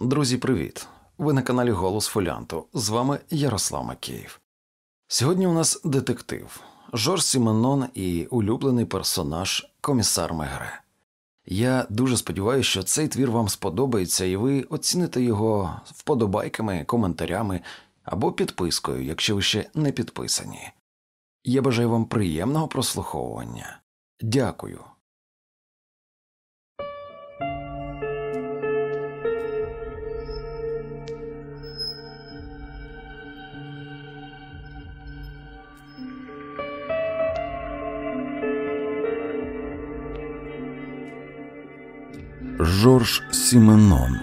Друзі, привіт! Ви на каналі Голос Фоліанту. З вами Ярослав Макеєв. Сьогодні у нас детектив Жорж Сіменон і улюблений персонаж комісар Мегре. Я дуже сподіваюся, що цей твір вам сподобається і ви оціните його вподобайками, коментарями або підпискою, якщо ви ще не підписані. Я бажаю вам приємного прослуховування. Дякую. Жорж Сіменон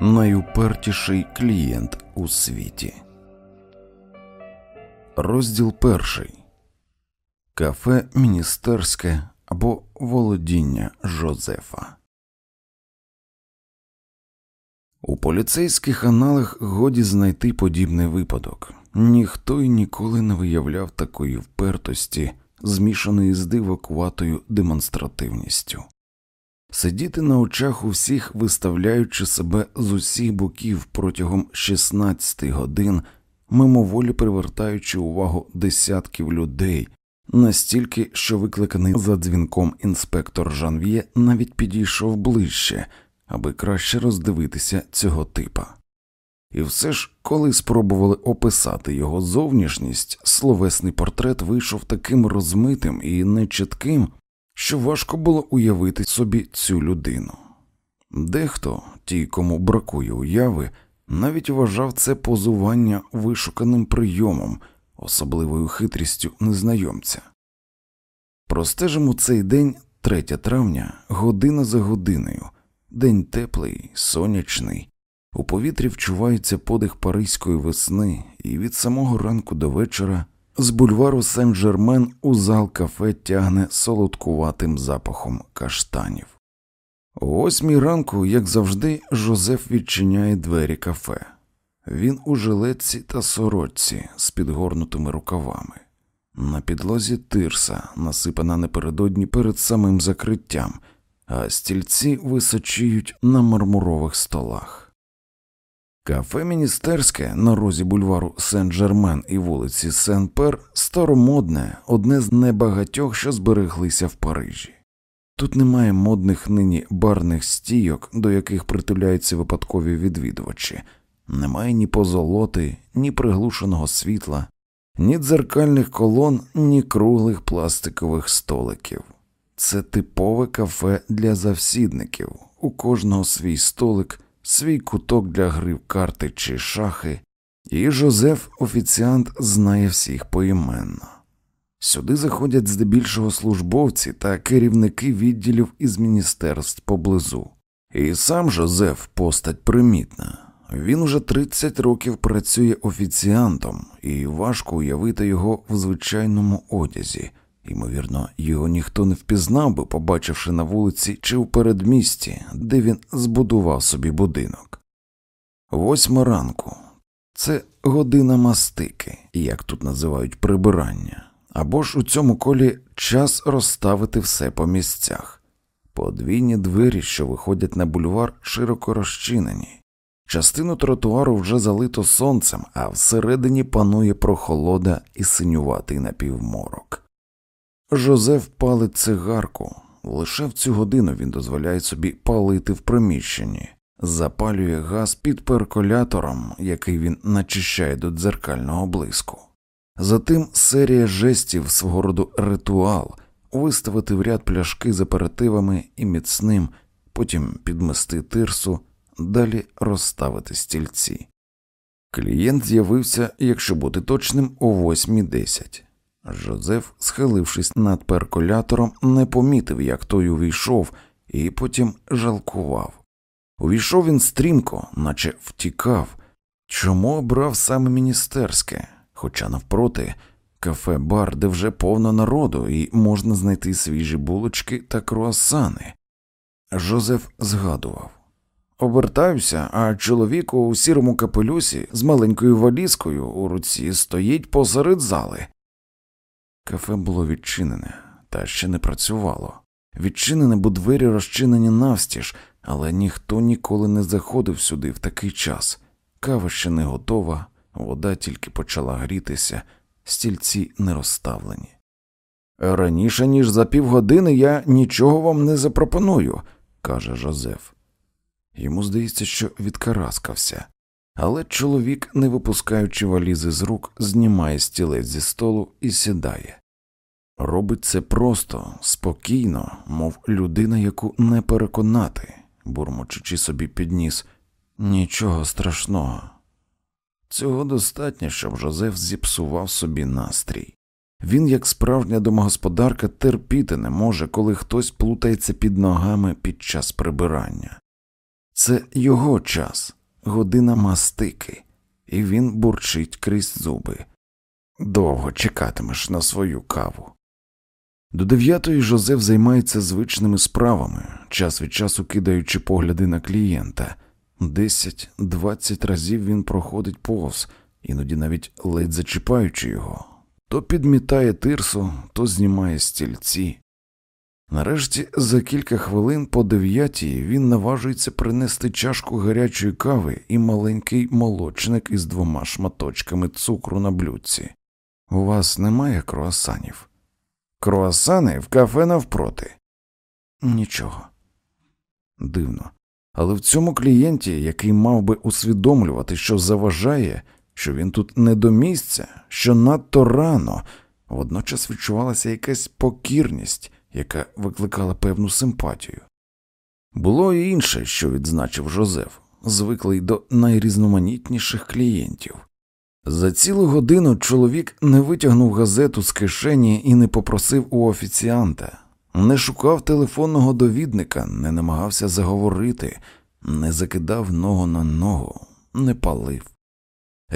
Найупертіший клієнт у світі. Розділ перший Кафе Міністерське або Володіння Жозефа. У поліцейських аналах годі знайти подібний випадок. Ніхто й ніколи не виявляв такої впертості змішаної з дивокуватою демонстративністю. Сидіти на очах у всіх, виставляючи себе з усіх боків протягом 16 годин, мимоволі привертаючи увагу десятків людей, настільки, що викликаний за дзвінком інспектор Жанв'є навіть підійшов ближче, аби краще роздивитися цього типа. І все ж, коли спробували описати його зовнішність, словесний портрет вийшов таким розмитим і нечітким, що важко було уявити собі цю людину. Дехто, ті, кому бракує уяви, навіть вважав це позування вишуканим прийомом, особливою хитрістю незнайомця. Простежимо цей день 3 травня, година за годиною, день теплий, сонячний. У повітрі вчувається подих паризької весни, і від самого ранку до вечора з бульвару Сен-Жермен у зал кафе тягне солодкуватим запахом каштанів. О восьмій ранку, як завжди, Жозеф відчиняє двері кафе. Він у жилетці та сорочці з підгорнутими рукавами. На підлозі тирса, насипана напередодні перед самим закриттям, а стільці височіють на мармурових столах. Кафе Міністерське на розі бульвару Сен-Жермен і вулиці Сен-Пер старомодне, одне з небагатьох, що збереглися в Парижі. Тут немає модних нині барних стійок, до яких притуляються випадкові відвідувачі, немає ні позолоти, ні приглушеного світла, ні дзеркальних колон, ні круглих пластикових столиків. Це типове кафе для завсідників, у кожного свій столик свій куток для гри в карти чи шахи, і Жозеф, офіціант, знає всіх поіменно. Сюди заходять здебільшого службовці та керівники відділів із міністерств поблизу. І сам Жозеф постать примітна. Він уже 30 років працює офіціантом, і важко уявити його в звичайному одязі. Ймовірно, його ніхто не впізнав би, побачивши на вулиці чи в передмісті, де він збудував собі будинок. Восьма ранку це година мастики, як тут називають прибирання, або ж у цьому колі час розставити все по місцях. Подвійні двері, що виходять на бульвар, широко розчинені. Частину тротуару вже залито сонцем, а всередині панує прохолода і синюватий напівморок. Жозеф палить цигарку. Лише в цю годину він дозволяє собі палити в приміщенні, запалює газ під перколятором, який він начищає до дзеркального блиску. Затим серія жестів свого роду ритуал виставити в ряд пляшки з аперитивами і міцним, потім підмести тирсу, далі розставити стільці. Клієнт з'явився, якщо бути точним, о 8.10. Жозеф, схилившись над перкулятором, не помітив, як той увійшов, і потім жалкував. Увійшов він стрімко, наче втікав. Чому обрав саме міністерське? Хоча навпроти, кафе бар, де вже повно народу, і можна знайти свіжі булочки та круасани. Жозеф згадував Обертаюся, а чоловік у сірому капелюсі з маленькою валізкою у руці стоїть посеред зали. Кафе було відчинене, та ще не працювало. Відчинене, бо двері розчинені навстіж, Але ніхто ніколи не заходив сюди в такий час. Кава ще не готова, вода тільки почала грітися, стільці не розставлені. Раніше, ніж за півгодини, я нічого вам не запропоную, каже Жозеф. Йому здається, що відкараскався, але чоловік, не випускаючи валізи з рук, знімає стілець зі столу і сідає. Робить це просто, спокійно, мов людина, яку не переконати, бурмочучи собі підніс. Нічого страшного. Цього достатньо, щоб Жозеф зіпсував собі настрій. Він, як справжня домогосподарка, терпіти не може, коли хтось плутається під ногами під час прибирання. Це його час, година мастики, і він бурчить крізь зуби. Довго чекатимеш на свою каву. До дев'ятої Жозеф займається звичними справами, час від часу кидаючи погляди на клієнта. Десять-двадцять разів він проходить повз, іноді навіть ледь зачіпаючи його, то підмітає тирсу, то знімає стільці. Нарешті за кілька хвилин по дев'ятій він наважується принести чашку гарячої кави і маленький молочник із двома шматочками цукру на блюдці. У вас немає круасанів? Круасани в кафе навпроти. Нічого. Дивно. Але в цьому клієнті, який мав би усвідомлювати, що заважає, що він тут не до місця, що надто рано, водночас відчувалася якась покірність, яка викликала певну симпатію. Було і інше, що відзначив Жозеф, звиклий до найрізноманітніших клієнтів. За цілу годину чоловік не витягнув газету з кишені і не попросив у офіціанта, не шукав телефонного довідника, не намагався заговорити, не закидав ногу на ногу, не палив.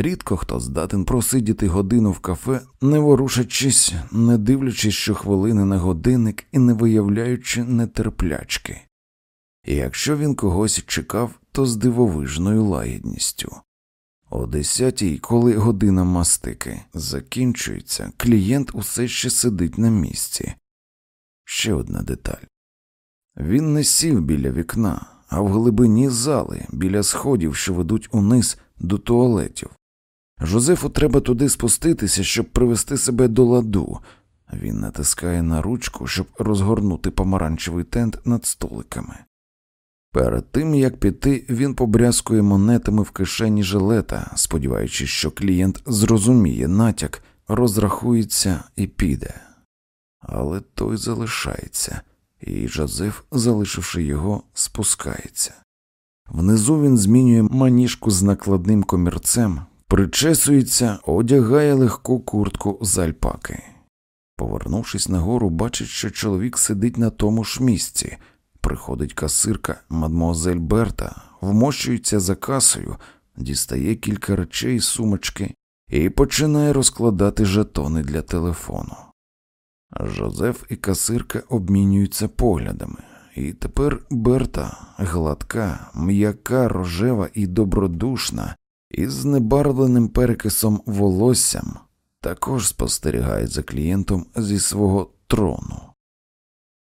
Рідко хто здатен просидіти годину в кафе, не ворушачись, не дивлячись щохвилини на годинник і не виявляючи нетерплячки. І якщо він когось чекав, то з дивовижною лагідністю. О десятій, коли година мастики закінчується, клієнт усе ще сидить на місці. Ще одна деталь він не сів біля вікна, а в глибині зали, біля сходів, що ведуть униз до туалетів. Жозефу треба туди спуститися, щоб привести себе до ладу. Він натискає на ручку, щоб розгорнути помаранчевий тент над столиками. Перед тим як піти, він побрязкує монетами в кишені жилета, сподіваючись, що клієнт зрозуміє натяк, розрахується і піде. Але той залишається, і Жозеф, залишивши його, спускається. Внизу він змінює маніжку з накладним комірцем, причесується, одягає легку куртку з альпаки. Повернувшись нагору, бачить, що чоловік сидить на тому ж місці. Приходить касирка мадмуазель Берта, вмощується за касою, дістає кілька речей з сумочки і починає розкладати жетони для телефону. Жозеф і касирка обмінюються поглядами, і тепер Берта гладка, м'яка, рожева і добродушна, із знебарвленим перекисом волоссям, також спостерігає за клієнтом зі свого трону.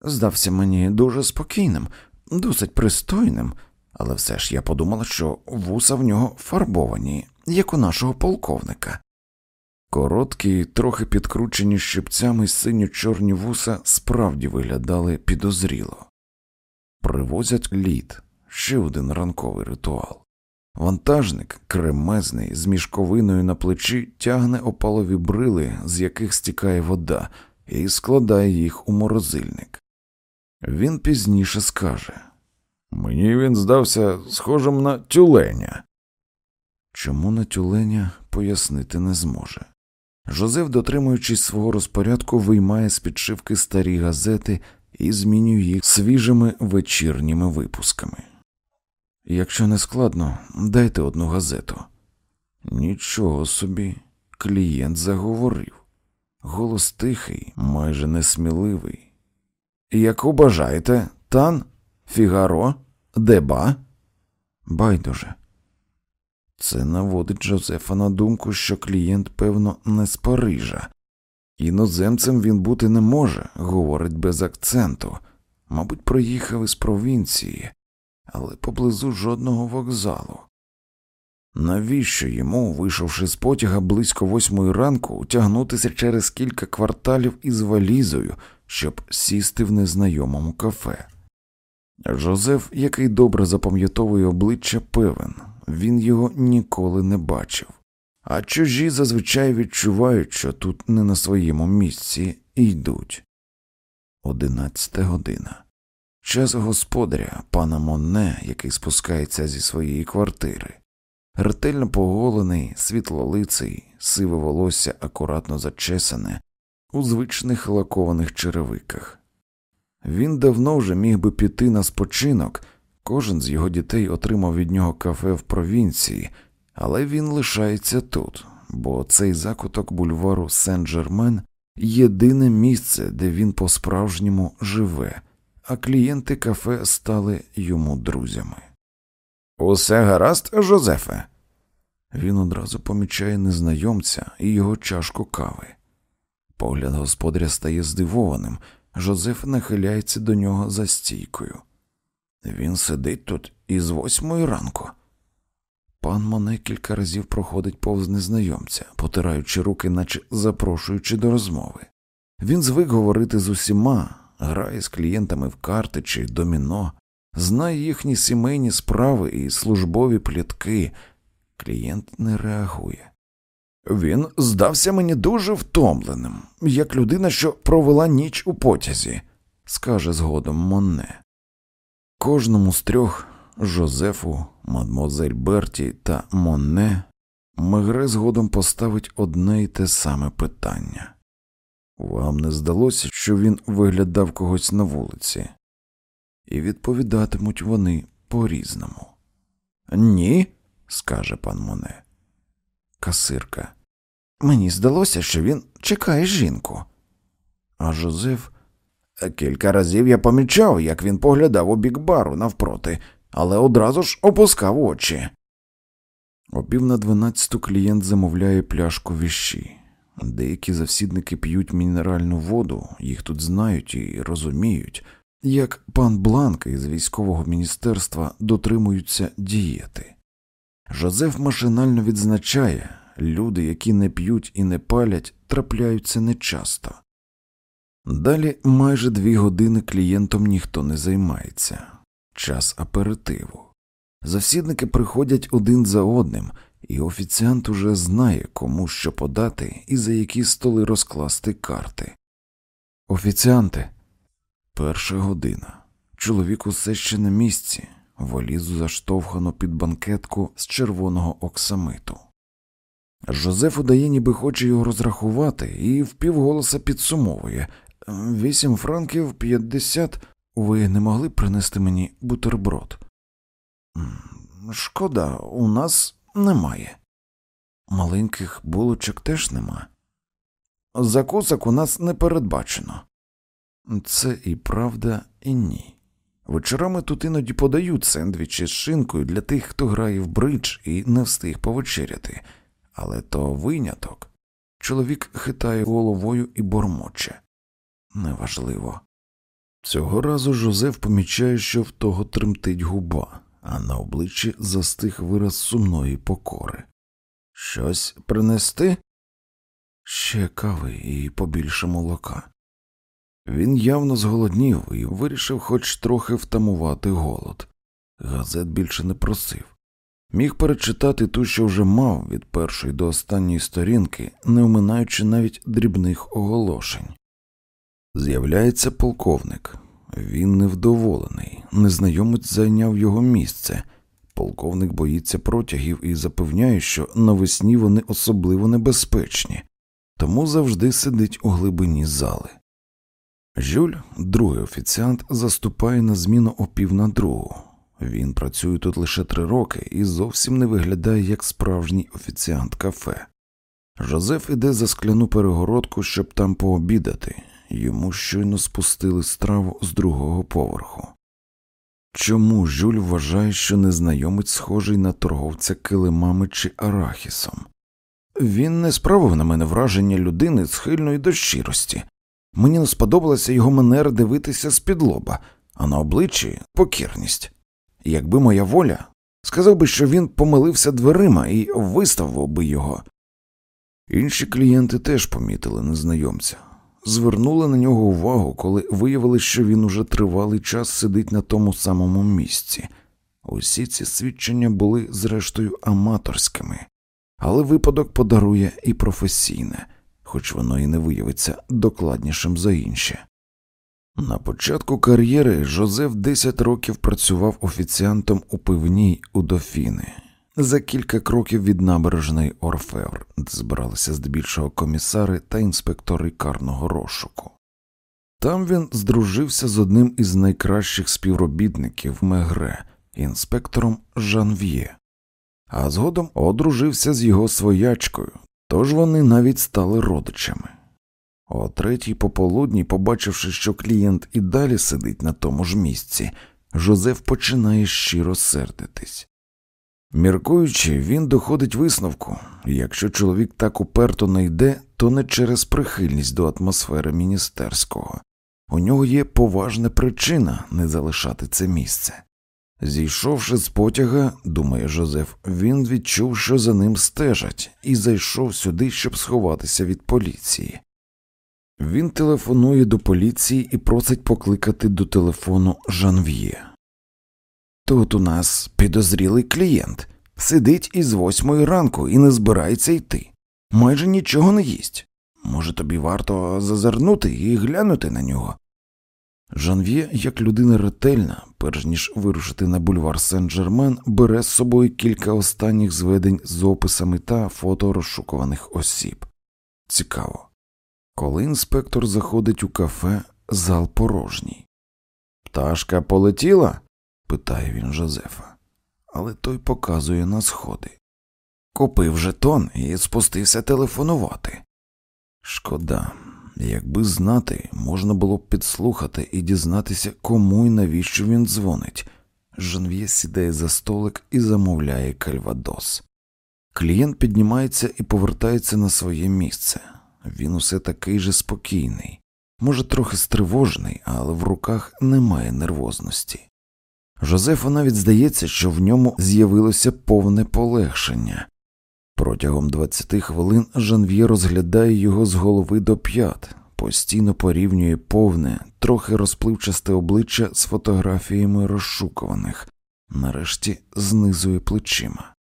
Здався мені дуже спокійним, досить пристойним, але все ж я подумала, що вуса в нього фарбовані, як у нашого полковника. Короткі, трохи підкручені щипцями синьо-чорні вуса справді виглядали підозріло. Привозять лід, ще один ранковий ритуал. Вантажник, кремезний, з мішковиною на плечі, тягне опалові брили, з яких стікає вода, і складає їх у морозильник. Він пізніше скаже Мені він здався схожим на тюленя. Чому на тюленя пояснити не зможе. Жозеф, дотримуючись свого розпорядку, виймає з підшивки старі газети і змінює їх свіжими вечірніми випусками. Якщо не складно, дайте одну газету. Нічого собі, клієнт заговорив. Голос тихий, майже несміливий. Яку бажаєте? Тан? Фігаро? Деба? Байдуже. Це наводить Джозефа на думку, що клієнт, певно, не з Парижа. Іноземцем він бути не може, говорить без акценту. Мабуть, приїхав із провінції. Але поблизу жодного вокзалу. Навіщо йому, вийшовши з потяга близько восьмої ранку, тягнутися через кілька кварталів із валізою, щоб сісти в незнайомому кафе? Жозеф, який добре запам'ятовує обличчя, певен, він його ніколи не бачив, а чужі зазвичай відчувають, що тут не на своєму місці і йдуть. Одинадцята година. Час господаря, пана Монне, який спускається зі своєї квартири. Ретельно поголений, світлолиций, сиве волосся акуратно зачесане, у звичних лакованих черевиках. Він давно вже міг би піти на спочинок, кожен з його дітей отримав від нього кафе в провінції, але він лишається тут, бо цей закуток бульвару Сен-Джермен єдине місце, де він по-справжньому живе, а клієнти кафе стали йому друзями. Усе гаразд, Жозефе. Він одразу помічає незнайомця і його чашку кави. Погляд господаря стає здивованим. Жозеф нахиляється до нього за стійкою. Він сидить тут із восьмої ранку. Пан Моне кілька разів проходить повз незнайомця, потираючи руки, наче запрошуючи до розмови. Він звик говорити з усіма, грає з клієнтами в карти чи доміно, знає їхні сімейні справи і службові плітки. Клієнт не реагує. Він здався мені дуже втомленим, як людина, що провела ніч у потязі, скаже згодом Монне. Кожному з трьох Жозефу, мадмозель Берті та Монне Мегре згодом поставить одне й те саме питання. Вам не здалося, що він виглядав когось на вулиці? І відповідатимуть вони по різному. Ні, скаже пан Моне. Касирка. Мені здалося, що він чекає жінку. А Жозеф. Кілька разів я помічав, як він поглядав у бік бару навпроти, але одразу ж опускав очі. О пів на дванадцяту клієнт замовляє пляшку віщі. Деякі завсідники п'ють мінеральну воду, їх тут знають і розуміють, як пан Бланк із військового міністерства дотримуються дієти. Жозеф машинально відзначає люди, які не п'ють і не палять, трапляються нечасто. Далі майже дві години клієнтом ніхто не займається час аперитиву. Завсідники приходять один за одним, і офіціант уже знає, кому що подати і за які столи розкласти карти. Офіціанти. Перша година. Чоловік усе ще на місці, валізу заштовхано під банкетку з червоного оксамиту. Жозеф удає, ніби хоче його розрахувати, і впівголоса підсумовує вісім франків п'ятдесят. Ви не могли принести мені бутерброд? Шкода, у нас немає. Маленьких булочок теж нема. Закусок у нас не передбачено. Це і правда, і ні. Вечорами тут іноді подають сендвічі з шинкою для тих, хто грає в бридж і не встиг повечеряти, але то виняток. Чоловік хитає головою і бормоче. Неважливо. Цього разу Жозеф помічає, що в того тремтить губа, а на обличчі застиг вираз сумної покори. Щось принести? Ще кави і побільше молока. Він явно зголоднів і вирішив хоч трохи втамувати голод. Газет більше не просив. Міг перечитати ту, що вже мав від першої до останньої сторінки, не оминаючи навіть дрібних оголошень. З'являється полковник. Він невдоволений, незнайомець зайняв його місце. Полковник боїться протягів і запевняє, що навесні вони особливо небезпечні, тому завжди сидить у глибині зали. Жюль, другий офіціант, заступає на зміну о пів на другу. Він працює тут лише три роки і зовсім не виглядає як справжній офіціант кафе. Жозеф іде за скляну перегородку, щоб там пообідати, йому щойно спустили страву з другого поверху. Чому Жюль вважає, що незнайомець схожий на торговця килимами чи арахісом? Він не справив на мене враження людини схильної до щирості. Мені не сподобалася його манера дивитися з під лоба, а на обличчі покірність. Якби моя воля, сказав би, що він помилився дверима і виставив би його. Інші клієнти теж помітили незнайомця, звернули на нього увагу, коли виявили, що він уже тривалий час сидить на тому самому місці. Усі ці свідчення були, зрештою, аматорськими, але випадок подарує і професійне, хоч воно і не виявиться докладнішим за інші. На початку кар'єри Жозеф 10 років працював офіціантом у пивній у Дофіни за кілька кроків від набережної Орфевр, де збиралися здебільшого комісари та інспектори карного розшуку. Там він здружився з одним із найкращих співробітників Мегре, інспектором Жанв'є, а згодом одружився з його своячкою, тож вони навіть стали родичами. О третій пополудні, побачивши, що клієнт і далі сидить на тому ж місці, Жозеф починає щиро сердитись. Міркуючи, він доходить висновку якщо чоловік так уперто не йде, то не через прихильність до атмосфери міністерського. У нього є поважна причина не залишати це місце. Зійшовши з потяга, думає Жозеф, він відчув, що за ним стежать, і зайшов сюди, щоб сховатися від поліції. Він телефонує до поліції і просить покликати до телефону Жанв'є. Тут у нас підозрілий клієнт сидить із восьмої ранку і не збирається йти. Майже нічого не їсть. Може, тобі варто зазирнути і глянути на нього. Жанв'є, як людина ретельна, перш ніж вирушити на бульвар Сен-Джермен, бере з собою кілька останніх зведень з описами та фото розшукуваних осіб. Цікаво. Коли інспектор заходить у кафе, зал порожній. Пташка полетіла? Питає він Жозефа, але той показує на сходи. Купив жетон і спустився телефонувати. Шкода, якби знати, можна було б підслухати і дізнатися, кому і навіщо він дзвонить. Жанв'є сідає за столик і замовляє кальвадос. Клієнт піднімається і повертається на своє місце. Він усе такий же спокійний, може, трохи стривожений, але в руках немає нервозності. Жозефу навіть здається, що в ньому з'явилося повне полегшення. Протягом 20 хвилин Жанв'є розглядає його з голови до п'ят, постійно порівнює повне, трохи розпливчасте обличчя з фотографіями розшукуваних, нарешті знизує плечима.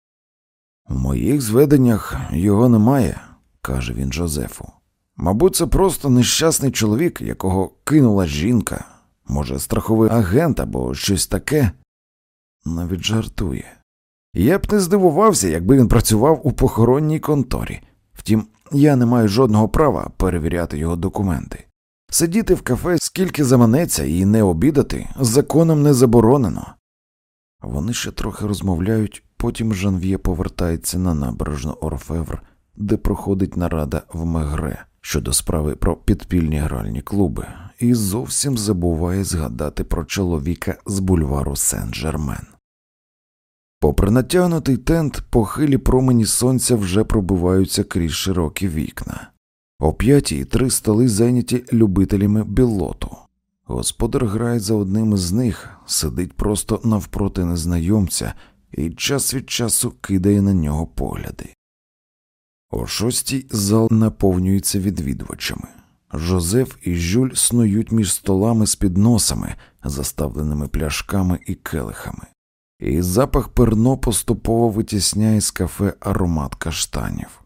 У моїх зведеннях його немає, каже він Жозефу. Мабуть, це просто нещасний чоловік, якого кинула жінка, може, страховий агент або щось таке. Навіть жартує. Я б не здивувався, якби він працював у похоронній конторі. Втім, я не маю жодного права перевіряти його документи. Сидіти в кафе скільки заманеться і не обідати законом не заборонено. Вони ще трохи розмовляють, потім Жанв'є повертається на набережну Орфевр, де проходить нарада в Мегре щодо справи про підпільні гральні клуби, і зовсім забуває згадати про чоловіка з бульвару Сен-Жермен. Попри натягнутий тент, похилі промені сонця вже пробиваються крізь широкі вікна. О п'ятій три столи зайняті любителями білоту. Господар грає за одним із них, сидить просто навпроти незнайомця і час від часу кидає на нього погляди. О шостій зал наповнюється відвідувачами. Жозеф і Жюль снують між столами з підносами, заставленими пляшками і келихами і запах перно поступово витісняє з кафе аромат каштанів.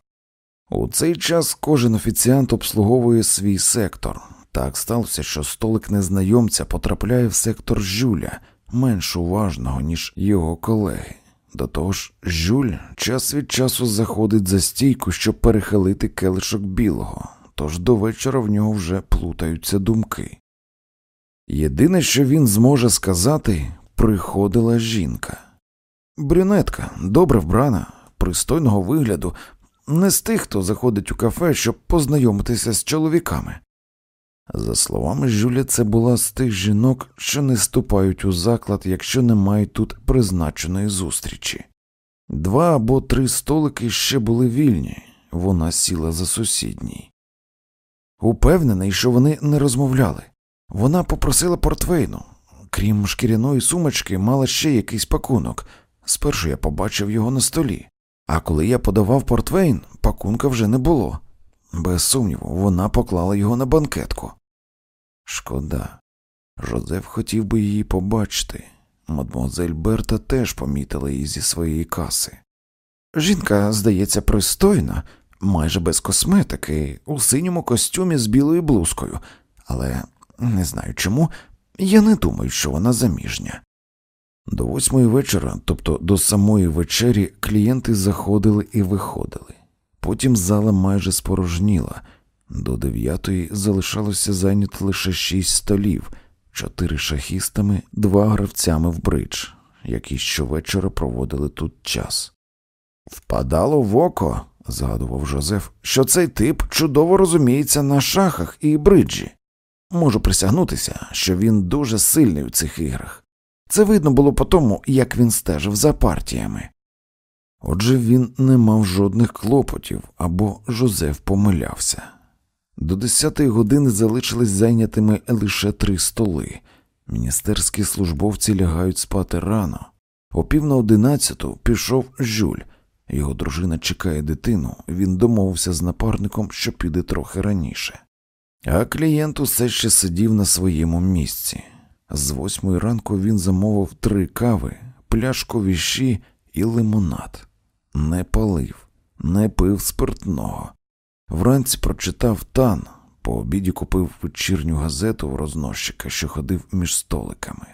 У цей час кожен офіціант обслуговує свій сектор. Так сталося, що столик незнайомця потрапляє в сектор Жюля, менш уважного, ніж його колеги. До того ж, Жюль час від часу заходить за стійку, щоб перехилити келишок білого, тож до вечора в нього вже плутаються думки. Єдине, що він зможе сказати, приходила жінка. Брюнетка, добре вбрана, пристойного вигляду, не з тих, хто заходить у кафе, щоб познайомитися з чоловіками. За словами Жюля, це була з тих жінок, що не ступають у заклад, якщо немає тут призначеної зустрічі. Два або три столики ще були вільні, вона сіла за сусідній. Упевнений, що вони не розмовляли. Вона попросила портвейну, крім шкіряної сумочки, мала ще якийсь пакунок. Спершу я побачив його на столі, а коли я подавав портвейн, пакунка вже не було. Без сумніву, вона поклала його на банкетку. Шкода. Жозеф хотів би її побачити. Мадмуазель Берта теж помітила її зі своєї каси. Жінка, здається, пристойна, майже без косметики, у синьому костюмі з білою блузкою, але не знаю чому, я не думаю, що вона заміжня. До восьмої вечора, тобто до самої вечері, клієнти заходили і виходили. Потім зала майже спорожніла. До дев'ятої залишалося зайняти лише шість столів, чотири шахістами, два гравцями в бридж, які щовечора проводили тут час. Впадало в око, згадував Жозеф, що цей тип чудово розуміється на шахах і бриджі. Можу присягнутися, що він дуже сильний у цих іграх. Це видно було по тому, як він стежив за партіями. Отже, він не мав жодних клопотів або Жозеф помилявся. До десятої години залишились зайнятими лише три столи. Міністерські службовці лягають спати рано. О пів на одинадцяту пішов Жюль. Його дружина чекає дитину, він домовився з напарником, що піде трохи раніше. А клієнт усе ще сидів на своєму місці. З восьмої ранку він замовив три кави, пляшку віші і лимонад. Не палив, не пив спиртного. Вранці прочитав тан, по обіді купив вечірню газету в рознощика, що ходив між столиками.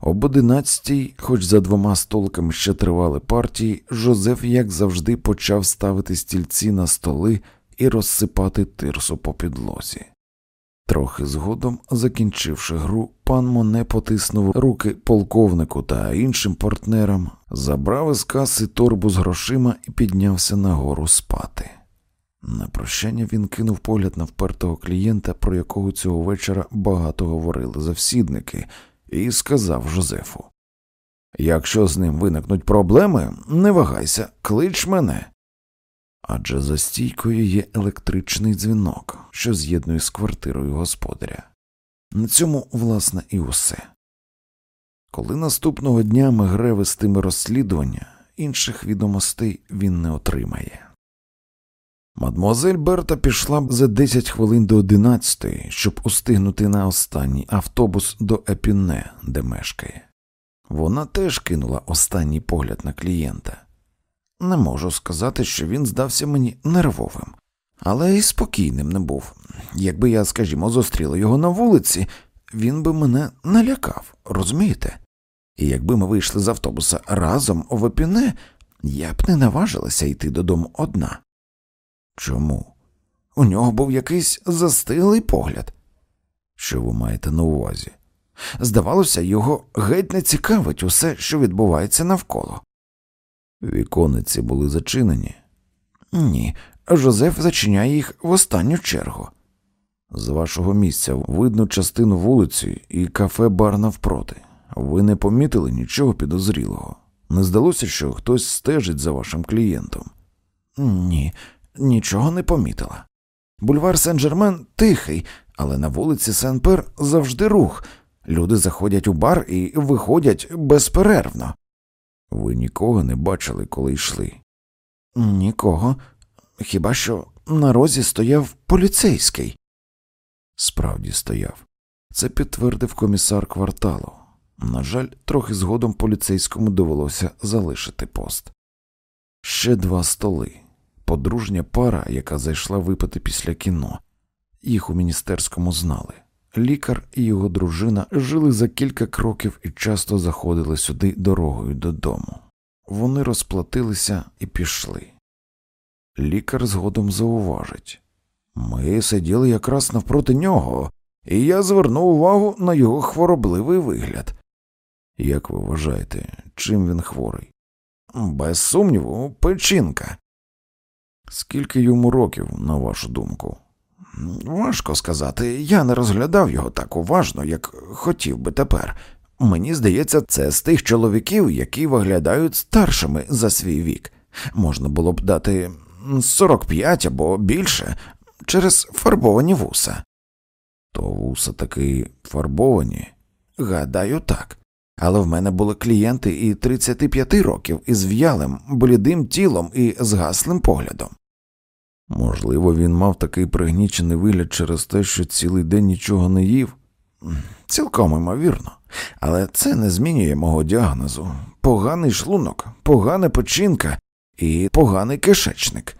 Об одинадцятій, хоч за двома столиками ще тривали партії, Жозеф, як завжди, почав ставити стільці на столи і розсипати тирсу по підлозі. Трохи згодом, закінчивши гру, пан Моне потиснув руки полковнику та іншим партнерам, забрав із каси торбу з грошима і піднявся нагору спати. На прощання він кинув погляд на впертого клієнта, про якого цього вечора багато говорили завсідники, і сказав Жозефу Якщо з ним виникнуть проблеми, не вагайся, клич мене. Адже за стійкою є електричний дзвінок, що з'єднує з квартирою господаря. На цьому, власне, і усе. Коли наступного дня Мегре вестиме розслідування, інших відомостей він не отримає. Мадмуазель Берта пішла за 10 хвилин до 11, щоб устигнути на останній автобус до Епіне, де мешкає. Вона теж кинула останній погляд на клієнта. Не можу сказати, що він здався мені нервовим, але й спокійним не був. Якби я, скажімо, зустріла його на вулиці, він би мене налякав, розумієте? І якби ми вийшли з автобуса разом в Епіне, я б не наважилася йти додому одна. Чому? У нього був якийсь застиглий погляд. Що ви маєте на увазі? Здавалося, його геть не цікавить усе, що відбувається навколо. Вікониці були зачинені? Ні, Жозеф зачиняє їх в останню чергу. З вашого місця видно частину вулиці і кафе бар навпроти. Ви не помітили нічого підозрілого. Не здалося, що хтось стежить за вашим клієнтом? Ні, нічого не помітила. Бульвар Сен-Жермен тихий, але на вулиці Сен-Пер завжди рух. Люди заходять у бар і виходять безперервно. Ви нікого не бачили, коли йшли? Нікого. Хіба що на розі стояв поліцейський? Справді стояв. Це підтвердив комісар кварталу. На жаль, трохи згодом поліцейському довелося залишити пост. Ще два столи. Подружня пара, яка зайшла випити після кіно. Їх у міністерському знали. Лікар і його дружина жили за кілька кроків і часто заходили сюди дорогою додому. Вони розплатилися і пішли. Лікар згодом зауважить ми сиділи якраз навпроти нього, і я звернув увагу на його хворобливий вигляд. Як ви вважаєте, чим він хворий? Без сумніву, печінка. Скільки йому років, на вашу думку? Важко сказати, я не розглядав його так уважно, як хотів би тепер. Мені здається, це з тих чоловіків, які виглядають старшими за свій вік. Можна було б дати 45 або більше через фарбовані вуса. То вуса таки фарбовані? Гадаю, так. Але в мене були клієнти і 35 років із в'ялим, блідим тілом і згаслим поглядом. Можливо, він мав такий пригнічений вигляд через те, що цілий день нічого не їв. Цілком імовірно, але це не змінює мого діагнозу. Поганий шлунок, погана печінка і поганий кишечник.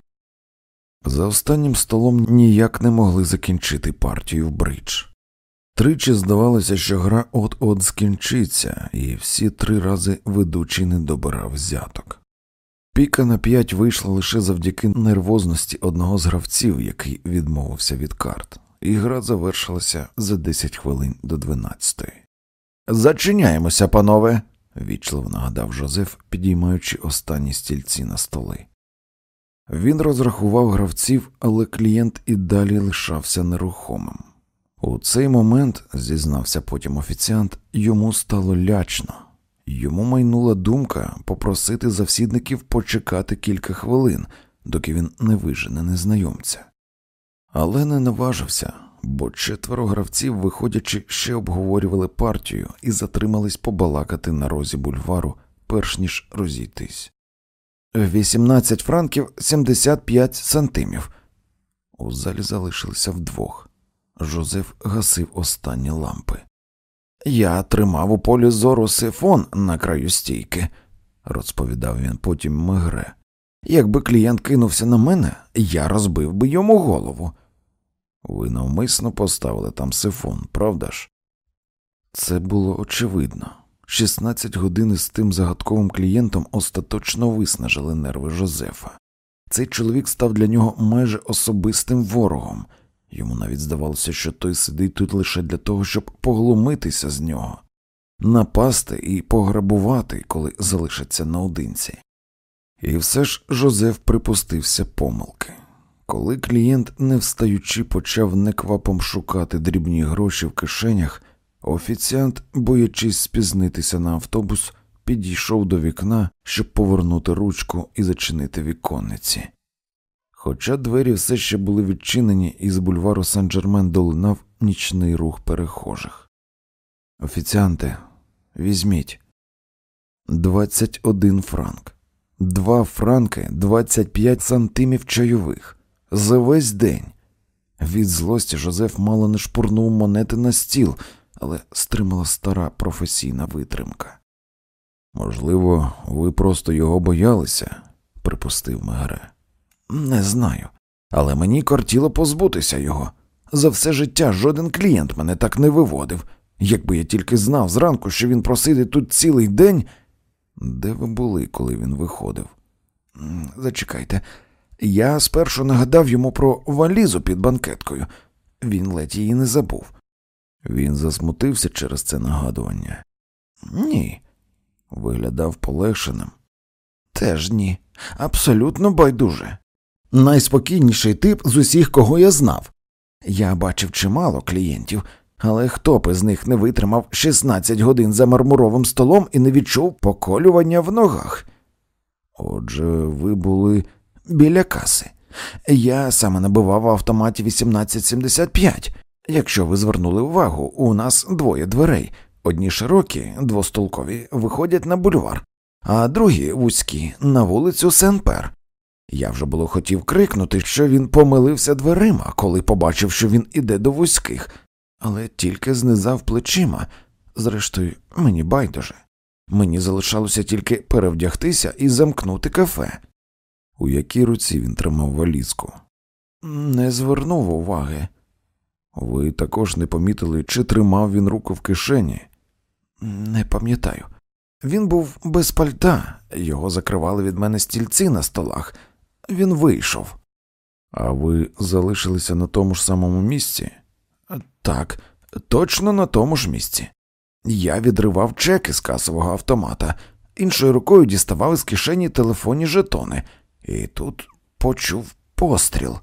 За останнім столом ніяк не могли закінчити партію в бридж. Тричі здавалося, що гра от-от скінчиться, і всі три рази ведучий не добирав взяток. Піка на п'ять вийшла лише завдяки нервозності одного з гравців, який відмовився від карт, і гра завершилася за 10 хвилин до 12. Зачиняємося, панове, вічливо нагадав Жозеф, підіймаючи останні стільці на столи. Він розрахував гравців, але клієнт і далі лишався нерухомим. У цей момент, зізнався потім офіціант, йому стало лячно. Йому майнула думка попросити завсідників почекати кілька хвилин, доки він не вижене незнайомця. Але не наважився, бо четверо гравців, виходячи, ще обговорювали партію і затримались побалакати на розі бульвару, перш ніж розійтись. Вісімнадцять франків сімдесят п'ять сантимів. У залі залишилися вдвох. Жозеф гасив останні лампи. Я тримав у полі зору сифон на краю стійки, розповідав він потім Мегре. Якби клієнт кинувся на мене, я розбив би йому голову. Ви навмисно поставили там сифон, правда ж? Це було очевидно. 16 годин із тим загадковим клієнтом остаточно виснажили нерви Жозефа. Цей чоловік став для нього майже особистим ворогом. Йому навіть здавалося, що той сидить тут лише для того, щоб поглумитися з нього, напасти і пограбувати, коли залишиться наодинці. І все ж Жозеф припустився помилки. Коли клієнт, не встаючи, почав неквапом шукати дрібні гроші в кишенях, офіціант, боячись спізнитися на автобус, підійшов до вікна, щоб повернути ручку і зачинити віконниці. Хоча двері все ще були відчинені, і з бульвару Сан-Джермен долинав нічний рух перехожих. Офіціанте, візьміть двадцять один франк, два франки двадцять п'ять сантимів чайових за весь день. Від злості Жозеф мало не шпурнув монети на стіл, але стримала стара професійна витримка. Можливо, ви просто його боялися, припустив Мегре. Не знаю, але мені кортіло позбутися його. За все життя жоден клієнт мене так не виводив. Якби я тільки знав зранку, що він просидить тут цілий день. Де ви були, коли він виходив? Зачекайте, я спершу нагадав йому про валізу під банкеткою. Він ледь її не забув. Він засмутився через це нагадування. Ні, виглядав полегшеним. Теж ні, абсолютно байдуже найспокійніший тип з усіх, кого я знав. Я бачив чимало клієнтів, але хто б із них не витримав 16 годин за мармуровим столом і не відчув поколювання в ногах. Отже, ви були біля каси. Я саме набивав в автоматі 1875. Якщо ви звернули увагу, у нас двоє дверей. Одні широкі, двостолкові, виходять на бульвар, а другі вузькі на вулицю Сен-Пер. Я вже було хотів крикнути, що він помилився дверима, коли побачив, що він іде до вузьких, але тільки знизав плечима. Зрештою, мені байдуже. Мені залишалося тільки перевдягтися і замкнути кафе. У якій руці він тримав валізку? Не звернув уваги. Ви також не помітили, чи тримав він руку в кишені? Не пам'ятаю. Він був без пальта, його закривали від мене стільці на столах. Він вийшов. А ви залишилися на тому ж самому місці? Так, точно на тому ж місці. Я відривав чеки з касового автомата, іншою рукою діставав із кишені телефонні жетони, і тут почув постріл.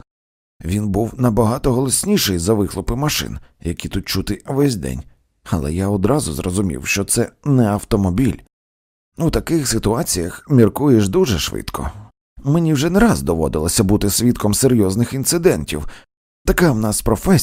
Він був набагато голосніший за вихлопи машин, які тут чути весь день, але я одразу зрозумів, що це не автомобіль. У таких ситуаціях міркуєш дуже швидко, Мені вже не раз доводилося бути свідком серйозних інцидентів. Така в нас професія.